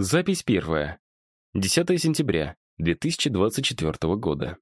Запись первая. 10 сентября 2024 года.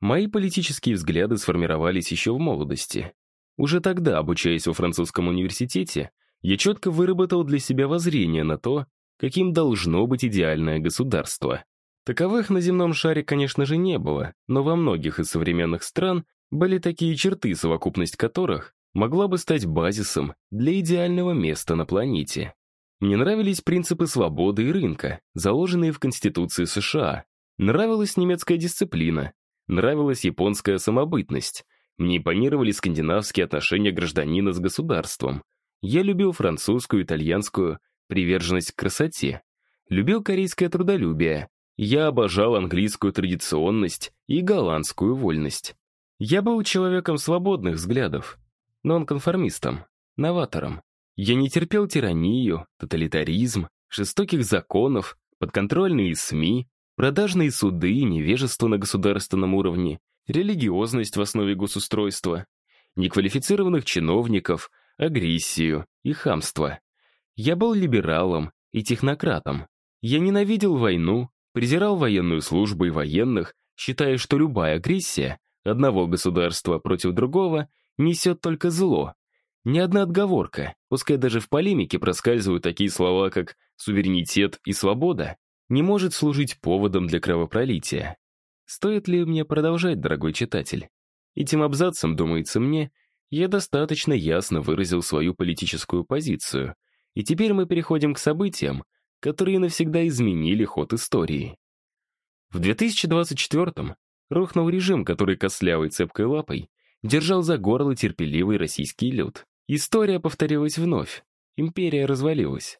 Мои политические взгляды сформировались еще в молодости. Уже тогда, обучаясь во французском университете, я четко выработал для себя воззрение на то, каким должно быть идеальное государство. Таковых на земном шаре, конечно же, не было, но во многих из современных стран были такие черты, совокупность которых могла бы стать базисом для идеального места на планете. Мне нравились принципы свободы и рынка, заложенные в Конституции США. Нравилась немецкая дисциплина. Нравилась японская самобытность. Мне импонировали скандинавские отношения гражданина с государством. Я любил французскую, итальянскую приверженность к красоте. Любил корейское трудолюбие. Я обожал английскую традиционность и голландскую вольность. Я был человеком свободных взглядов, нонконформистом, новатором. Я не терпел тиранию, тоталитаризм, жестоких законов, подконтрольные СМИ, продажные суды, невежество на государственном уровне, религиозность в основе госустройства, неквалифицированных чиновников, агрессию и хамство. Я был либералом и технократом. Я ненавидел войну, презирал военную службу и военных, считая, что любая агрессия одного государства против другого несет только зло, ни одна отговорка, пускай даже в полемике проскальзывают такие слова, как «суверенитет» и «свобода», не может служить поводом для кровопролития. Стоит ли мне продолжать, дорогой читатель? Этим абзацем, думается мне, я достаточно ясно выразил свою политическую позицию, и теперь мы переходим к событиям, которые навсегда изменили ход истории. В 2024-м рухнул режим, который кослявой цепкой лапой держал за горло терпеливый российский люд. История повторилась вновь. Империя развалилась.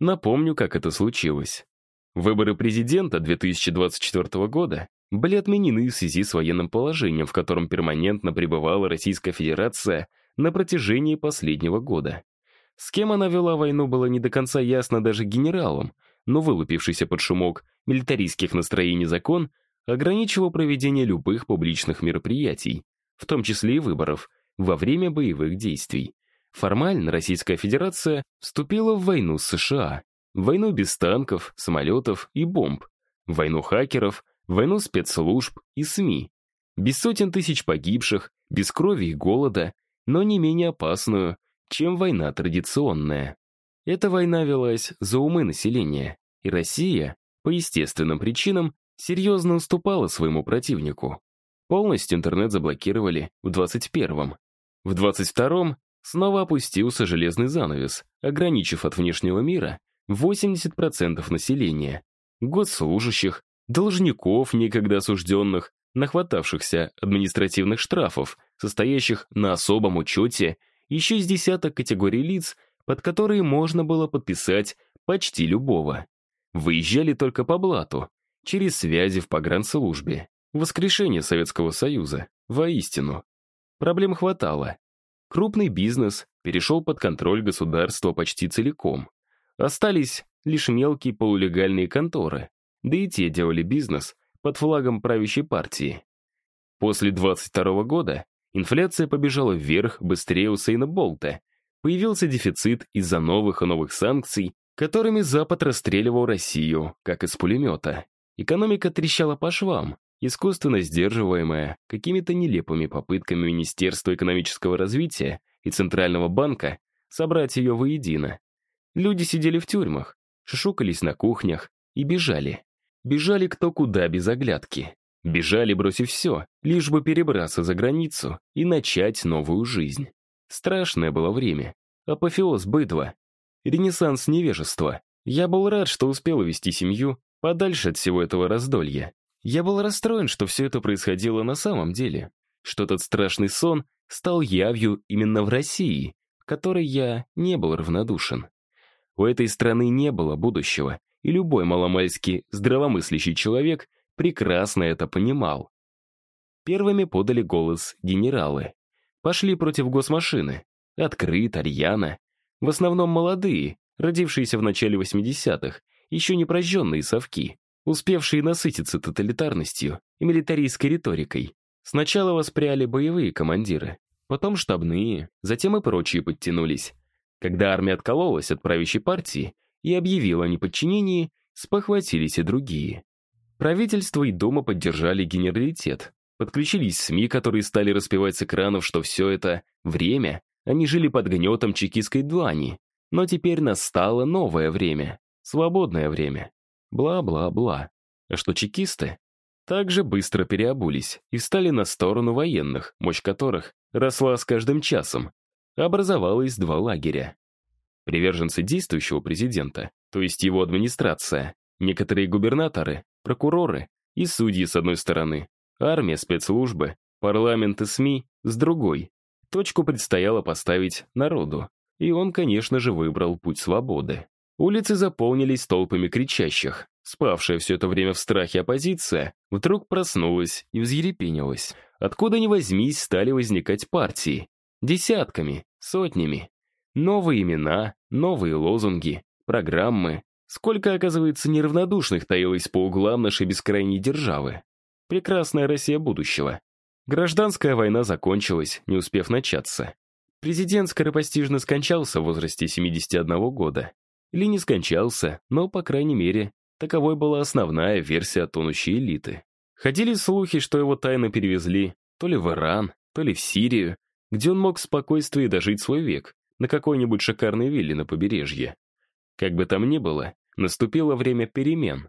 Напомню, как это случилось. Выборы президента 2024 года были отменены в связи с военным положением, в котором перманентно пребывала Российская Федерация на протяжении последнего года. С кем она вела войну, было не до конца ясно даже генералам, но вылупившийся под шумок милитаристских настроений закон ограничивал проведение любых публичных мероприятий, в том числе и выборов, во время боевых действий. Формально Российская Федерация вступила в войну с США. Войну без танков, самолетов и бомб. Войну хакеров, войну спецслужб и СМИ. Без сотен тысяч погибших, без крови и голода, но не менее опасную, чем война традиционная. Эта война велась за умы населения, и Россия, по естественным причинам, серьезно уступала своему противнику. Полностью интернет заблокировали в 21-м. В 22-м снова опустился железный занавес, ограничив от внешнего мира 80% населения, госслужащих, должников, некогда осужденных, нахватавшихся административных штрафов, состоящих на особом учете, еще из десяток категорий лиц, под которые можно было подписать почти любого. Выезжали только по блату, через связи в погранслужбе. Воскрешение Советского Союза, воистину. Проблем хватало, Крупный бизнес перешел под контроль государства почти целиком. Остались лишь мелкие полулегальные конторы, да и те делали бизнес под флагом правящей партии. После 22 года инфляция побежала вверх быстрее Усейна Болта, появился дефицит из-за новых и новых санкций, которыми Запад расстреливал Россию, как из пулемета. Экономика трещала по швам, искусственно сдерживаемая какими-то нелепыми попытками Министерства экономического развития и Центрального банка собрать ее воедино. Люди сидели в тюрьмах, шушукались на кухнях и бежали. Бежали кто куда без оглядки. Бежали, бросив все, лишь бы перебраться за границу и начать новую жизнь. Страшное было время. Апофеоз быдва. Ренессанс невежества. Я был рад, что успел увести семью подальше от всего этого раздолья. Я был расстроен, что все это происходило на самом деле, что этот страшный сон стал явью именно в России, которой я не был равнодушен. У этой страны не было будущего, и любой маломальски здравомыслящий человек прекрасно это понимал. Первыми подали голос генералы. Пошли против госмашины. Открыт, Арьяна. В основном молодые, родившиеся в начале 80-х, еще не прожженные совки успевшие насытиться тоталитарностью и милитаристской риторикой. Сначала воспряли боевые командиры, потом штабные, затем и прочие подтянулись. Когда армия откололась от правящей партии, и объявил о неподчинении, спохватились и другие. Правительство и Дома поддержали генералитет. Подключились СМИ, которые стали распевать с экранов, что все это время, они жили под гнетом чекистской длани. Но теперь настало новое время, свободное время. Бла-бла-бла. Что чекисты? Также быстро переобулись и встали на сторону военных, мощь которых росла с каждым часом. Образовалось два лагеря. Приверженцы действующего президента, то есть его администрация, некоторые губернаторы, прокуроры и судьи с одной стороны, армия, спецслужбы, парламент и СМИ с другой. Точку предстояло поставить народу, и он, конечно же, выбрал путь свободы. Улицы заполнились толпами кричащих. Спавшая все это время в страхе оппозиция вдруг проснулась и взъерепенилась. Откуда ни возьмись, стали возникать партии. Десятками, сотнями. Новые имена, новые лозунги, программы. Сколько, оказывается, неравнодушных таилось по углам нашей бескрайней державы. Прекрасная Россия будущего. Гражданская война закончилась, не успев начаться. Президент скоропостижно скончался в возрасте 71 года. Или не скончался, но, по крайней мере, таковой была основная версия тонущей элиты. Ходили слухи, что его тайно перевезли то ли в Иран, то ли в Сирию, где он мог в спокойствии дожить свой век, на какой-нибудь шикарной вилле на побережье. Как бы там ни было, наступило время перемен.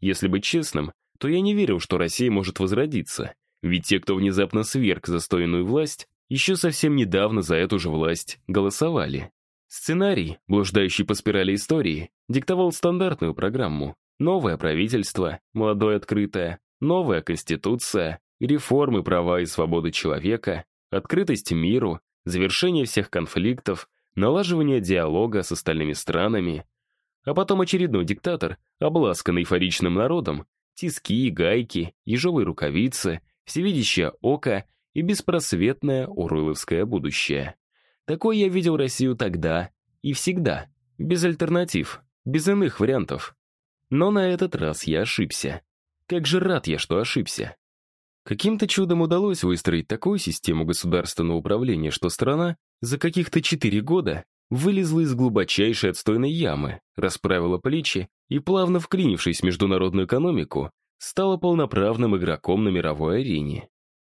Если быть честным, то я не верил, что Россия может возродиться, ведь те, кто внезапно сверг застойную власть, еще совсем недавно за эту же власть голосовали. Сценарий, блуждающий по спирали истории, диктовал стандартную программу. Новое правительство, молодое открытое, новая конституция, реформы права и свободы человека, открытость миру, завершение всех конфликтов, налаживание диалога с остальными странами. А потом очередной диктатор, обласканный эйфоричным народом, тиски, гайки, ежовые рукавицы, всевидящее око и беспросветное уруйловское будущее. Такой я видел Россию тогда и всегда, без альтернатив, без иных вариантов. Но на этот раз я ошибся. Как же рад я, что ошибся. Каким-то чудом удалось выстроить такую систему государственного управления, что страна за каких-то четыре года вылезла из глубочайшей отстойной ямы, расправила плечи и, плавно вклинившись в международную экономику, стала полноправным игроком на мировой арене.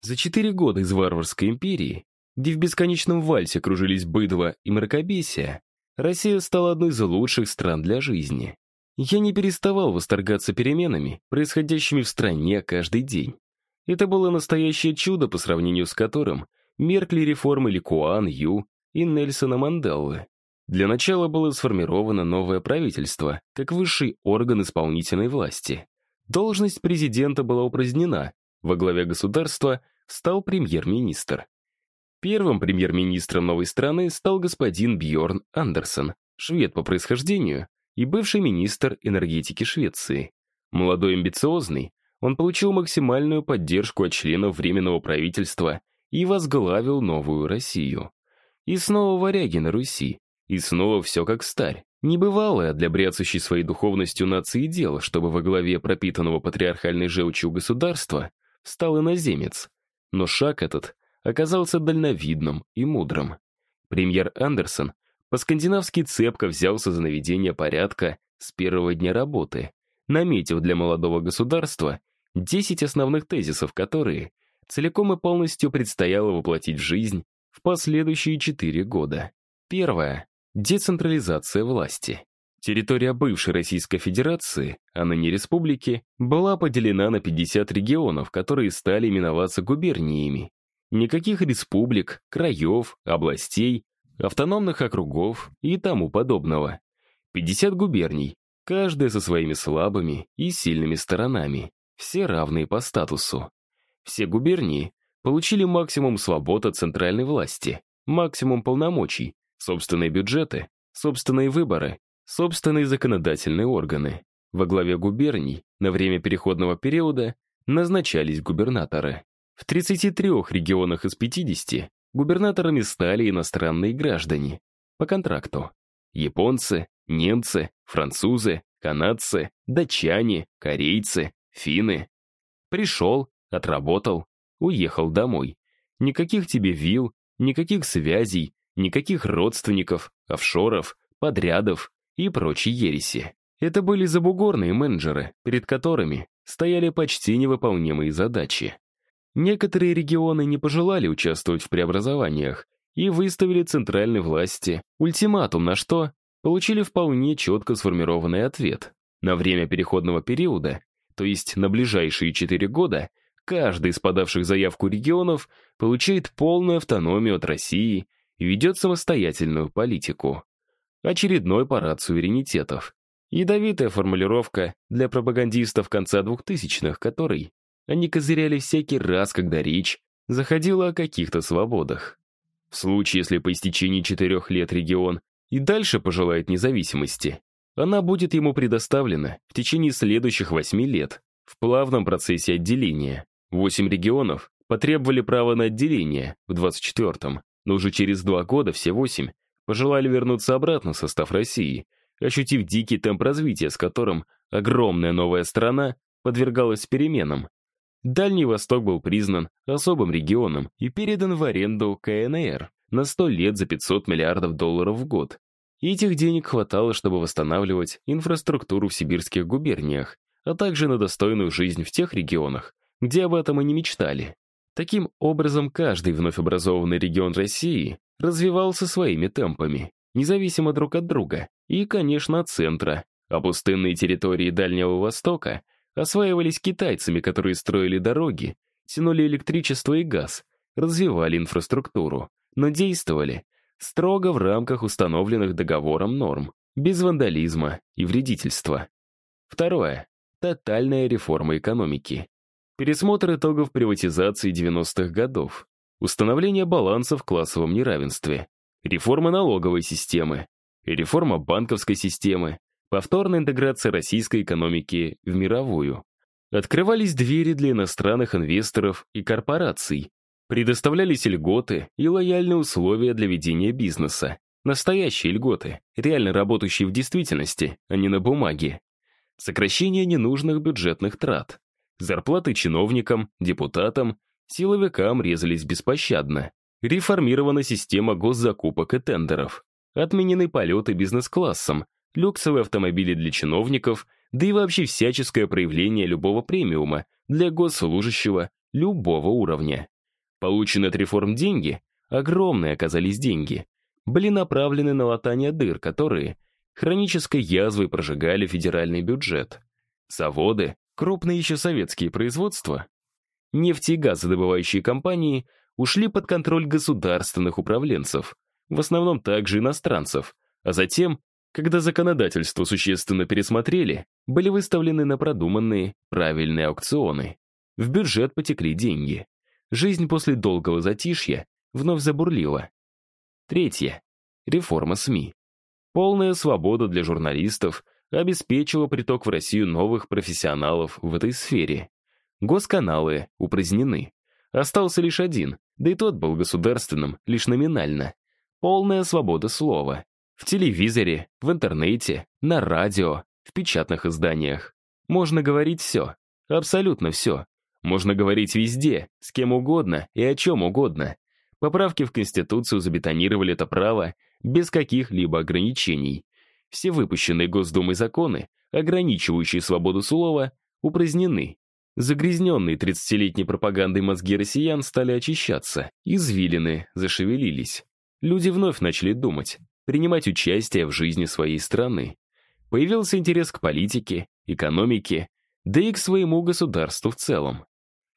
За четыре года из варварской империи, где в бесконечном вальсе кружились быдло и мракобесие, Россия стала одной из лучших стран для жизни. Я не переставал восторгаться переменами, происходящими в стране каждый день. Это было настоящее чудо, по сравнению с которым меркли реформы Ликуан, Ю и Нельсона Манделлы. Для начала было сформировано новое правительство, как высший орган исполнительной власти. Должность президента была упразднена, во главе государства стал премьер-министр. Первым премьер-министром новой страны стал господин Бьорн Андерсон, швед по происхождению и бывший министр энергетики Швеции. Молодой амбициозный, он получил максимальную поддержку от членов Временного правительства и возглавил новую Россию. И снова варяги на Руси, и снова все как старь. Небывалое для бряцающей своей духовностью нации дело, чтобы во главе пропитанного патриархальной желчью государства стал иноземец. Но шаг этот оказался дальновидным и мудрым. Премьер Андерсон по-скандинавски цепко взялся за наведение порядка с первого дня работы, наметив для молодого государства 10 основных тезисов, которые целиком и полностью предстояло воплотить в жизнь в последующие четыре года. Первое. Децентрализация власти. Территория бывшей Российской Федерации, а ныне республики, была поделена на 50 регионов, которые стали именоваться губерниями. Никаких республик, краев, областей, автономных округов и тому подобного. 50 губерний, каждая со своими слабыми и сильными сторонами, все равные по статусу. Все губернии получили максимум свобод от центральной власти, максимум полномочий, собственные бюджеты, собственные выборы, собственные законодательные органы. Во главе губерний на время переходного периода назначались губернаторы. В 33 регионах из 50 губернаторами стали иностранные граждане по контракту. Японцы, немцы, французы, канадцы, датчане, корейцы, финны. Пришел, отработал, уехал домой. Никаких тебе вил, никаких связей, никаких родственников, офшоров, подрядов, и прочей ереси. Это были забугорные менеджеры, перед которыми стояли почти невыполнимые задачи. Некоторые регионы не пожелали участвовать в преобразованиях и выставили центральной власти ультиматум, на что получили вполне четко сформированный ответ. На время переходного периода, то есть на ближайшие четыре года, каждый из подавших заявку регионов получает полную автономию от России и ведет самостоятельную политику. Очередной парад суверенитетов. Ядовитая формулировка для пропагандистов конца двухтысячных, которой они козыряли всякий раз, когда речь заходила о каких-то свободах. В случае, если по истечении четырех лет регион и дальше пожелает независимости, она будет ему предоставлена в течение следующих восьми лет в плавном процессе отделения. Восемь регионов потребовали права на отделение в 24-м, но уже через два года все восемь пожелали вернуться обратно в состав России, ощутив дикий темп развития, с которым огромная новая страна подвергалась переменам. Дальний Восток был признан особым регионом и передан в аренду КНР на 100 лет за 500 миллиардов долларов в год. И этих денег хватало, чтобы восстанавливать инфраструктуру в сибирских губерниях, а также на достойную жизнь в тех регионах, где об этом и не мечтали. Таким образом, каждый вновь образованный регион России развивался своими темпами, независимо друг от друга, и, конечно, от центра, а пустынные территории Дальнего Востока осваивались китайцами, которые строили дороги, тянули электричество и газ, развивали инфраструктуру, но действовали строго в рамках установленных договором норм, без вандализма и вредительства. Второе. Тотальная реформа экономики. Пересмотр итогов приватизации 90-х годов. Установление баланса в классовом неравенстве. Реформа налоговой системы. Реформа банковской системы. Повторная интеграция российской экономики в мировую. Открывались двери для иностранных инвесторов и корпораций. Предоставлялись льготы и лояльные условия для ведения бизнеса. Настоящие льготы, реально работающие в действительности, а не на бумаге. Сокращение ненужных бюджетных трат. Зарплаты чиновникам, депутатам, силовикам резались беспощадно. Реформирована система госзакупок и тендеров. Отменены полеты бизнес-классом, люксовые автомобили для чиновников, да и вообще всяческое проявление любого премиума для госслужащего любого уровня. Полученные от реформ деньги, огромные оказались деньги, были направлены на латание дыр, которые хронической язвой прожигали федеральный бюджет. Заводы, Крупные еще советские производства, нефти и газодобывающие компании ушли под контроль государственных управленцев, в основном также иностранцев, а затем, когда законодательство существенно пересмотрели, были выставлены на продуманные, правильные аукционы. В бюджет потекли деньги. Жизнь после долгого затишья вновь забурлила. Третье. Реформа СМИ. Полная свобода для журналистов – обеспечила приток в Россию новых профессионалов в этой сфере. Госканалы упразднены. Остался лишь один, да и тот был государственным, лишь номинально. Полная свобода слова. В телевизоре, в интернете, на радио, в печатных изданиях. Можно говорить все. Абсолютно все. Можно говорить везде, с кем угодно и о чем угодно. Поправки в Конституцию забетонировали это право без каких-либо ограничений. Все выпущенные Госдумой законы, ограничивающие свободу слова, упразднены. Загрязненные 30-летней пропагандой мозги россиян стали очищаться, извилины зашевелились. Люди вновь начали думать, принимать участие в жизни своей страны. Появился интерес к политике, экономике, да и к своему государству в целом.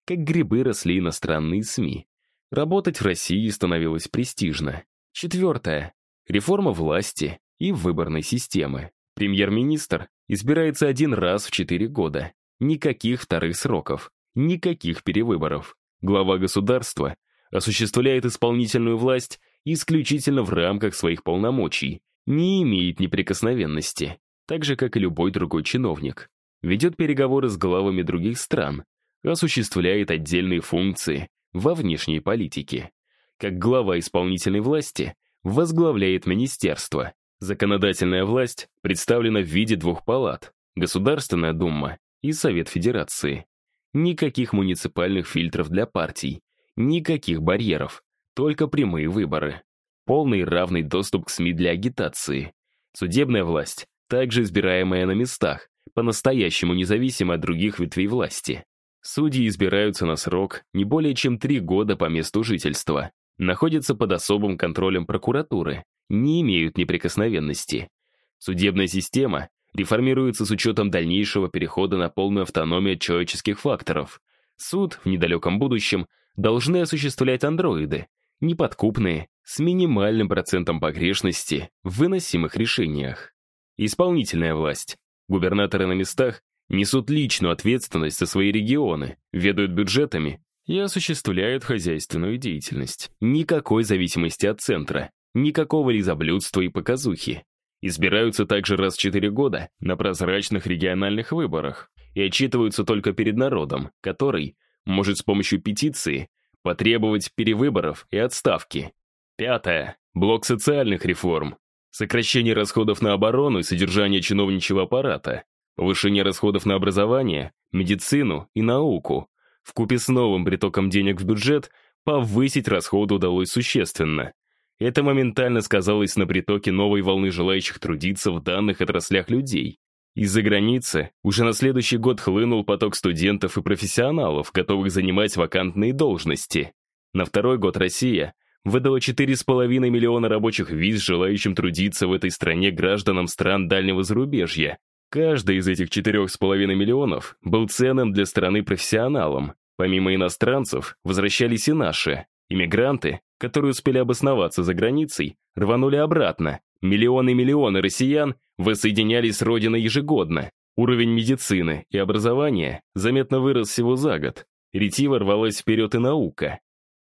Как грибы росли иностранные СМИ. Работать в России становилось престижно. Четвертое. Реформа власти, и выборной системы. Премьер-министр избирается один раз в четыре года. Никаких вторых сроков, никаких перевыборов. Глава государства осуществляет исполнительную власть исключительно в рамках своих полномочий, не имеет неприкосновенности, так же, как и любой другой чиновник. Ведет переговоры с главами других стран, осуществляет отдельные функции во внешней политике. Как глава исполнительной власти возглавляет министерство, Законодательная власть представлена в виде двух палат – Государственная Дума и Совет Федерации. Никаких муниципальных фильтров для партий, никаких барьеров, только прямые выборы. Полный равный доступ к СМИ для агитации. Судебная власть, также избираемая на местах, по-настоящему независимо от других ветвей власти. Судьи избираются на срок не более чем три года по месту жительства, находятся под особым контролем прокуратуры, не имеют неприкосновенности. Судебная система реформируется с учетом дальнейшего перехода на полную автономию человеческих факторов. Суд в недалеком будущем должны осуществлять андроиды, неподкупные, с минимальным процентом погрешности в выносимых решениях. Исполнительная власть. Губернаторы на местах несут личную ответственность за свои регионы, ведают бюджетами и осуществляют хозяйственную деятельность. Никакой зависимости от центра, никакого лизоблюдства и показухи. Избираются также раз в четыре года на прозрачных региональных выборах и отчитываются только перед народом, который может с помощью петиции потребовать перевыборов и отставки. Пятое. Блок социальных реформ. Сокращение расходов на оборону и содержание чиновничьего аппарата. Повышение расходов на образование, медицину и науку. Вкупе с новым притоком денег в бюджет повысить расходы удалось существенно. Это моментально сказалось на притоке новой волны желающих трудиться в данных отраслях людей. Из-за границы уже на следующий год хлынул поток студентов и профессионалов, готовых занимать вакантные должности. На второй год Россия выдала 4,5 миллиона рабочих виз желающим трудиться в этой стране гражданам стран дальнего зарубежья. Каждый из этих 4,5 миллионов был ценным для страны профессионалом. Помимо иностранцев, возвращались и наши. Иммигранты, которые успели обосноваться за границей, рванули обратно. Миллионы-миллионы россиян воссоединялись с родиной ежегодно. Уровень медицины и образования заметно вырос всего за год. Ретиво рвалась вперед и наука.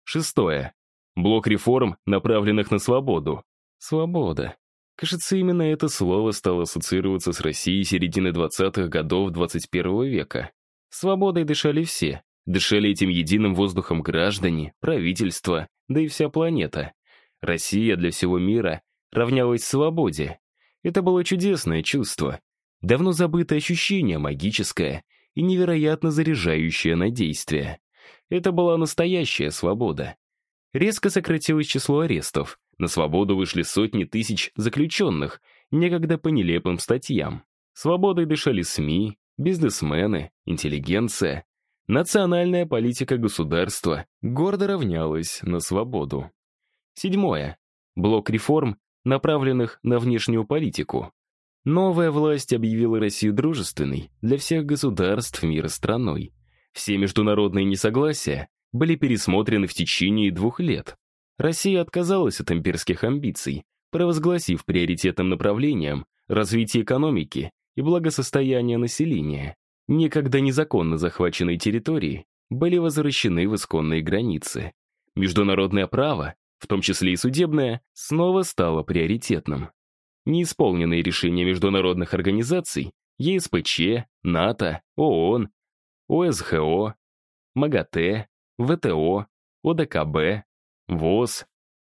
Шестое. Блок реформ, направленных на свободу. Свобода. Кажется, именно это слово стало ассоциироваться с Россией середины 20-х годов 21 века. Свободой дышали все. Дышали этим единым воздухом граждане, правительство, да и вся планета. Россия для всего мира равнялась свободе. Это было чудесное чувство. Давно забытое ощущение, магическое и невероятно заряжающее на действие. Это была настоящая свобода. Резко сократилось число арестов. На свободу вышли сотни тысяч заключенных, некогда по нелепым статьям. Свободой дышали СМИ, бизнесмены, интеллигенция, Национальная политика государства гордо равнялась на свободу. Седьмое. Блок реформ, направленных на внешнюю политику. Новая власть объявила Россию дружественной для всех государств мира страной. Все международные несогласия были пересмотрены в течение двух лет. Россия отказалась от имперских амбиций, провозгласив приоритетным направлением развитие экономики и благосостояние населения некогда незаконно захваченные территории были возвращены в исконные границы. Международное право, в том числе и судебное, снова стало приоритетным. Неисполненные решения международных организаций ЕСПЧ, НАТО, ООН, ОСХО, МАГАТЭ, ВТО, ОДКБ, ВОЗ,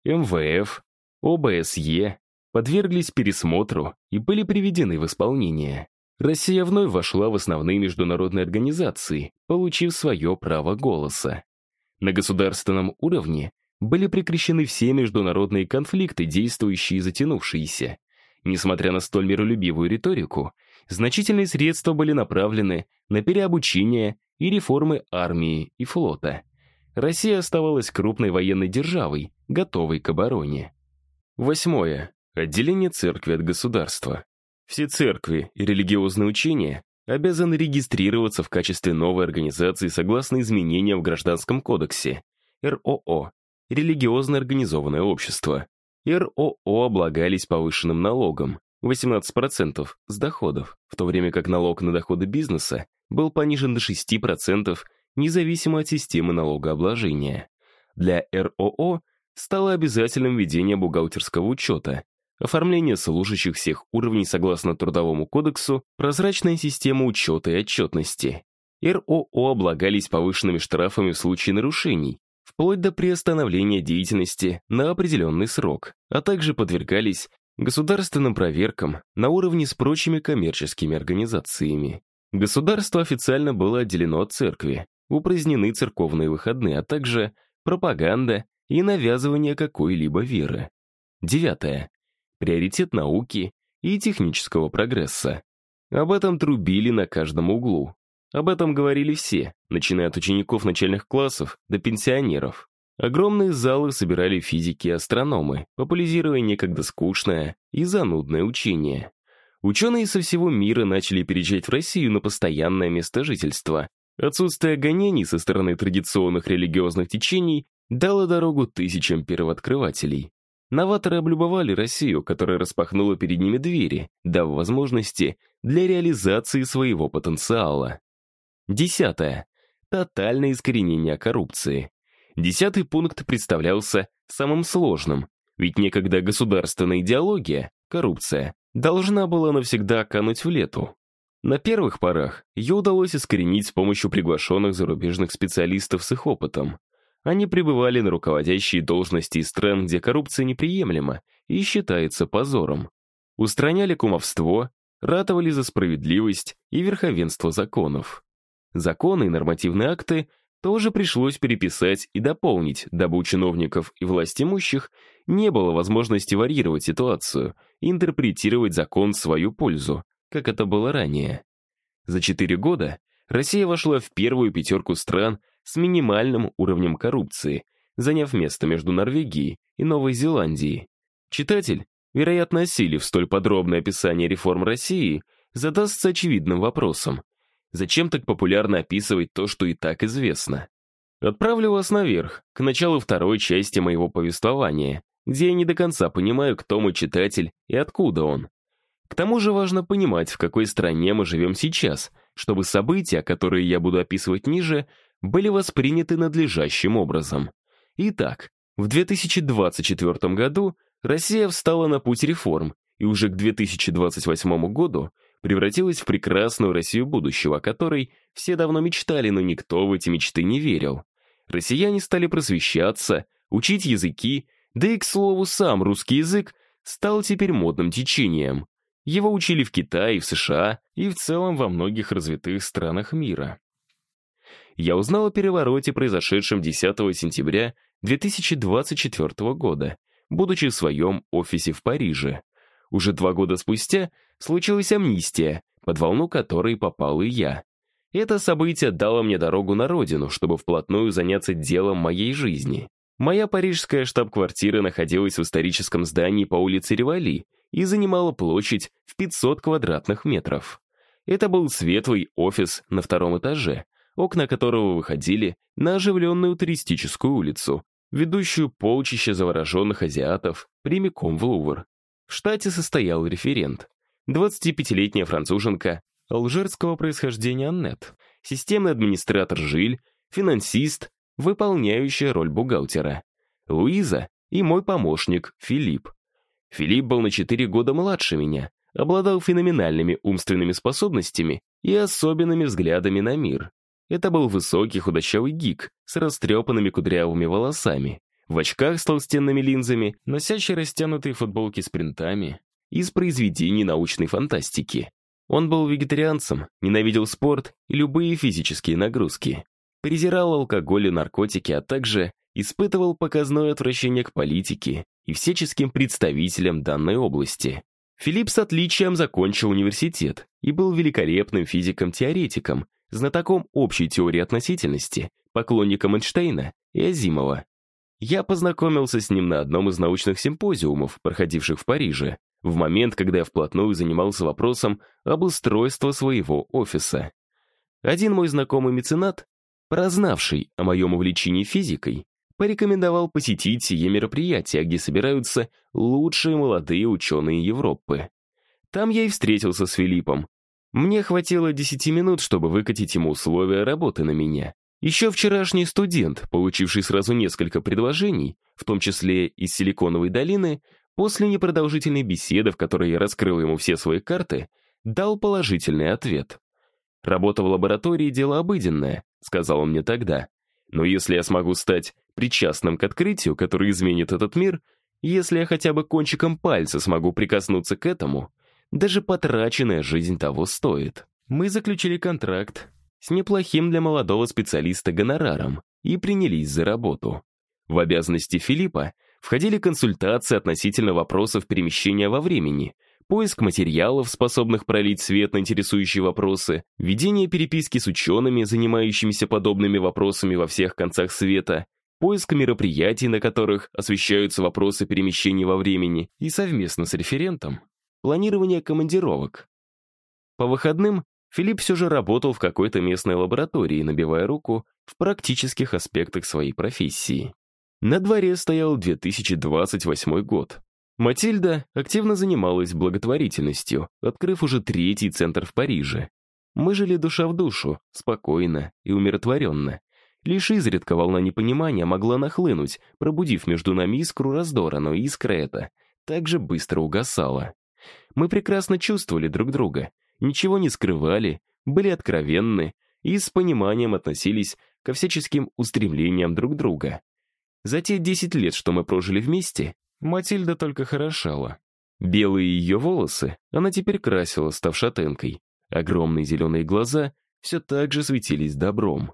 МВФ, ОБСЕ подверглись пересмотру и были приведены в исполнение. Россия вновь вошла в основные международные организации, получив свое право голоса. На государственном уровне были прекращены все международные конфликты, действующие и затянувшиеся. Несмотря на столь миролюбивую риторику, значительные средства были направлены на переобучение и реформы армии и флота. Россия оставалась крупной военной державой, готовой к обороне. Восьмое. Отделение церкви от государства. Все церкви и религиозные учения обязаны регистрироваться в качестве новой организации согласно изменениям в Гражданском кодексе. РОО – религиозно организованное общество. РОО облагались повышенным налогом 18% с доходов, в то время как налог на доходы бизнеса был понижен до 6% независимо от системы налогообложения. Для РОО стало обязательным ведение бухгалтерского учета, оформление служащих всех уровней согласно Трудовому кодексу, прозрачная система учета и отчетности. РОО облагались повышенными штрафами в случае нарушений, вплоть до приостановления деятельности на определенный срок, а также подвергались государственным проверкам на уровне с прочими коммерческими организациями. Государство официально было отделено от церкви, упразднены церковные выходные, а также пропаганда и навязывание какой-либо веры. Девятое приоритет науки и технического прогресса. Об этом трубили на каждом углу. Об этом говорили все, начиная от учеников начальных классов до пенсионеров. Огромные залы собирали физики и астрономы, популяризируя некогда скучное и занудное учение. Ученые со всего мира начали переезжать в Россию на постоянное место жительства. Отсутствие гонений со стороны традиционных религиозных течений дало дорогу тысячам первооткрывателей. Новаторы облюбовали Россию, которая распахнула перед ними двери, дав возможности для реализации своего потенциала. Десятое. Тотальное искоренение коррупции. Десятый пункт представлялся самым сложным, ведь некогда государственная идеология, коррупция, должна была навсегда кануть в лету. На первых порах ее удалось искоренить с помощью приглашенных зарубежных специалистов с их опытом. Они пребывали на руководящие должности из стран, где коррупция неприемлема и считается позором. Устраняли кумовство, ратовали за справедливость и верховенство законов. Законы и нормативные акты тоже пришлось переписать и дополнить, дабы у чиновников и властимущих не было возможности варьировать ситуацию и интерпретировать закон в свою пользу, как это было ранее. За четыре года Россия вошла в первую пятерку стран с минимальным уровнем коррупции, заняв место между Норвегией и Новой Зеландией. Читатель, вероятно, осилив столь подробное описание реформ России, задастся очевидным вопросом. Зачем так популярно описывать то, что и так известно? Отправлю вас наверх, к началу второй части моего повествования, где я не до конца понимаю, кто мой читатель и откуда он. К тому же важно понимать, в какой стране мы живем сейчас, чтобы события, которые я буду описывать ниже, были восприняты надлежащим образом. Итак, в 2024 году Россия встала на путь реформ, и уже к 2028 году превратилась в прекрасную Россию будущего, о которой все давно мечтали, но никто в эти мечты не верил. Россияне стали просвещаться, учить языки, да и, к слову, сам русский язык стал теперь модным течением. Его учили в Китае, в США и в целом во многих развитых странах мира. Я узнал о перевороте, произошедшем 10 сентября 2024 года, будучи в своем офисе в Париже. Уже два года спустя случилась амнистия, под волну которой попал и я. Это событие дало мне дорогу на родину, чтобы вплотную заняться делом моей жизни. Моя парижская штаб-квартира находилась в историческом здании по улице Ревали и занимала площадь в 500 квадратных метров. Это был светлый офис на втором этаже, окна которого выходили на оживленную туристическую улицу, ведущую полчища завороженных азиатов прямиком в Лувр. В штате состоял референт. 25-летняя француженка алжирского происхождения Аннет, системный администратор Жиль, финансист, выполняющая роль бухгалтера. Луиза и мой помощник Филипп. Филипп был на 4 года младше меня, обладал феноменальными умственными способностями и особенными взглядами на мир. Это был высокий худощавый гик с растрепанными кудрявыми волосами, в очках с толстенными линзами, носящий растянутые футболки с принтами из произведений научной фантастики. Он был вегетарианцем, ненавидел спорт и любые физические нагрузки. Презирал алкоголь и наркотики, а также испытывал показное отвращение к политике и всяческим представителям данной области. Филипп с отличием закончил университет и был великолепным физиком-теоретиком, знатоком общей теории относительности, поклонником Эйнштейна и Азимова. Я познакомился с ним на одном из научных симпозиумов, проходивших в Париже, в момент, когда я вплотную занимался вопросом об устройстве своего офиса. Один мой знакомый меценат, прознавший о моем увлечении физикой, порекомендовал посетить сие мероприятие, где собираются лучшие молодые ученые Европы. Там я и встретился с Филиппом. Мне хватило 10 минут, чтобы выкатить ему условия работы на меня. Еще вчерашний студент, получивший сразу несколько предложений, в том числе из Силиконовой долины, после непродолжительной беседы, в которой я раскрыл ему все свои карты, дал положительный ответ. «Работа в лаборатории — дело обыденное», — сказал он мне тогда. «Но если я смогу стать причастным к открытию, которое изменит этот мир, если я хотя бы кончиком пальца смогу прикоснуться к этому, даже потраченная жизнь того стоит». Мы заключили контракт, с неплохим для молодого специалиста гонораром и принялись за работу. В обязанности Филиппа входили консультации относительно вопросов перемещения во времени, поиск материалов, способных пролить свет на интересующие вопросы, ведение переписки с учеными, занимающимися подобными вопросами во всех концах света, поиск мероприятий, на которых освещаются вопросы перемещений во времени, и совместно с референтом планирование командировок. По выходным Филипп все же работал в какой-то местной лаборатории, набивая руку в практических аспектах своей профессии. На дворе стоял 2028 год. Матильда активно занималась благотворительностью, открыв уже третий центр в Париже. Мы жили душа в душу, спокойно и умиротворенно. Лишь изредка волна непонимания могла нахлынуть, пробудив между нами искру раздора, но искра эта также быстро угасала. Мы прекрасно чувствовали друг друга, ничего не скрывали, были откровенны и с пониманием относились ко всяческим устремлениям друг друга. За те 10 лет, что мы прожили вместе, Матильда только хорошала. Белые ее волосы она теперь красила, став шатенкой. Огромные зеленые глаза все так же светились добром.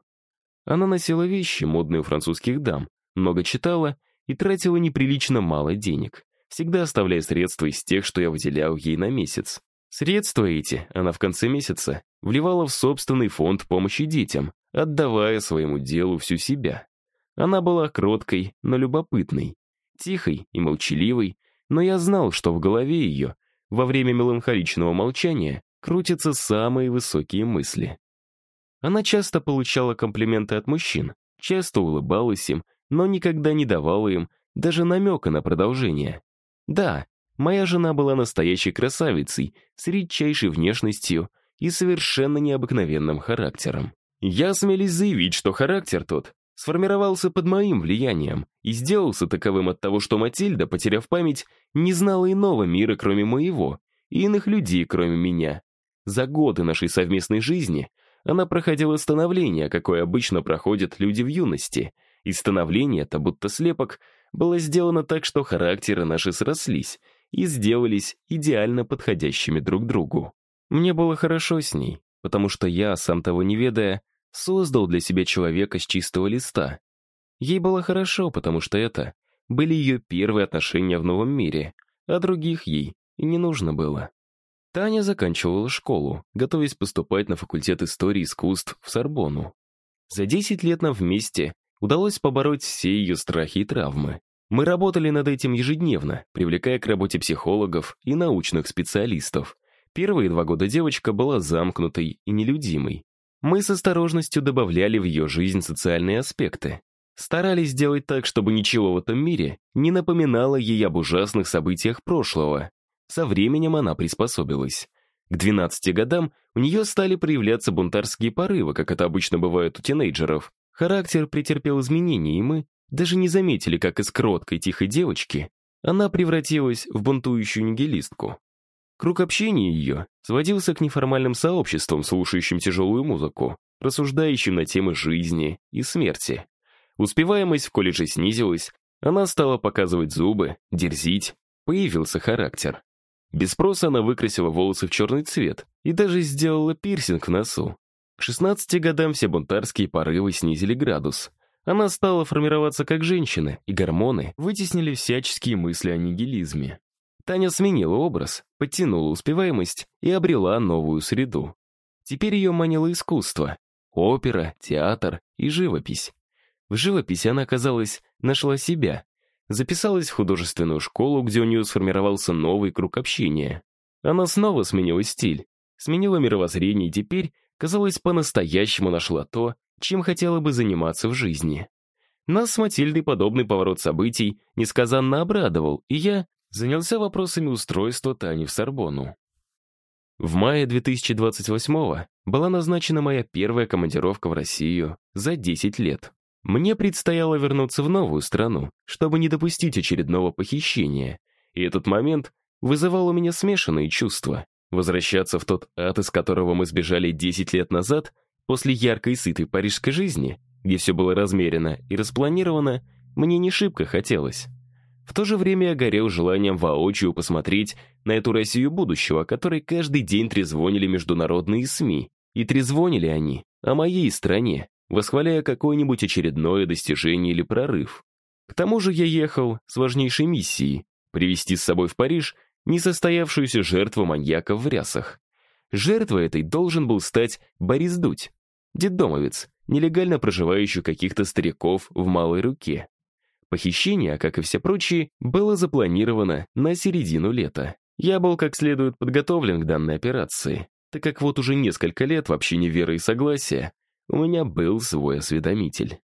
Она носила вещи, модные у французских дам, много читала и тратила неприлично мало денег, всегда оставляя средства из тех, что я выделял ей на месяц. Средства эти она в конце месяца вливала в собственный фонд помощи детям, отдавая своему делу всю себя. Она была кроткой, но любопытной, тихой и молчаливой, но я знал, что в голове ее, во время меланхоличного молчания, крутятся самые высокие мысли. Она часто получала комплименты от мужчин, часто улыбалась им, но никогда не давала им даже намека на продолжение. Да, моя жена была настоящей красавицей, с редчайшей внешностью и совершенно необыкновенным характером. Я осмелись заявить, что характер тот сформировался под моим влиянием и сделался таковым от того, что Матильда, потеряв память, не знала иного мира, кроме моего, и иных людей, кроме меня. За годы нашей совместной жизни она проходила становление, какое обычно проходят люди в юности, и становление это, будто слепок, было сделано так, что характеры наши срослись и сделались идеально подходящими друг другу. Мне было хорошо с ней, потому что я, сам того не ведая, создал для себя человека с чистого листа. Ей было хорошо, потому что это были ее первые отношения в новом мире, а других ей и не нужно было. Таня заканчивала школу, готовясь поступать на факультет истории искусств в Сорбонну. За 10 лет нам вместе удалось побороть все ее страхи и травмы. Мы работали над этим ежедневно, привлекая к работе психологов и научных специалистов. Первые два года девочка была замкнутой и нелюдимой, мы с осторожностью добавляли в ее жизнь социальные аспекты. Старались сделать так, чтобы ничего в этом мире не напоминало ей об ужасных событиях прошлого. Со временем она приспособилась. К 12 годам у нее стали проявляться бунтарские порывы, как это обычно бывает у тинейджеров. Характер претерпел изменения, и мы даже не заметили, как из кроткой тихой девочки она превратилась в бунтующую нигилистку. Круг общения ее сводился к неформальным сообществам, слушающим тяжелую музыку, рассуждающим на темы жизни и смерти. Успеваемость в колледже снизилась, она стала показывать зубы, дерзить, появился характер. Без спроса она выкрасила волосы в черный цвет и даже сделала пирсинг в носу. К 16 годам все бунтарские порывы снизили градус. Она стала формироваться как женщина, и гормоны вытеснили всяческие мысли о нигилизме. Таня сменила образ, подтянула успеваемость и обрела новую среду. Теперь ее манило искусство, опера, театр и живопись. В живописи она, казалось, нашла себя, записалась в художественную школу, где у нее сформировался новый круг общения. Она снова сменила стиль, сменила мировоззрение и теперь, казалось, по-настоящему нашла то, чем хотела бы заниматься в жизни. Нас с Матильдой подобный поворот событий несказанно обрадовал, и я занялся вопросами устройства Тани в Сорбонну. В мае 2028 была назначена моя первая командировка в Россию за 10 лет. Мне предстояло вернуться в новую страну, чтобы не допустить очередного похищения, и этот момент вызывал у меня смешанные чувства. Возвращаться в тот ад, из которого мы сбежали 10 лет назад, после яркой и сытой парижской жизни, где все было размерено и распланировано, мне не шибко хотелось. В то же время я горел желанием воочию посмотреть на эту Россию будущего, которой каждый день трезвонили международные СМИ. И трезвонили они о моей стране, восхваляя какое-нибудь очередное достижение или прорыв. К тому же я ехал с важнейшей миссией — привезти с собой в Париж несостоявшуюся жертву маньяка в рясах. Жертвой этой должен был стать Борис Дудь, детдомовец, нелегально проживающий каких-то стариков в Малой Руке. Похищение, как и все прочие, было запланировано на середину лета. Я был как следует подготовлен к данной операции, так как вот уже несколько лет в общине веры и согласия у меня был свой осведомитель.